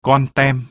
con tem.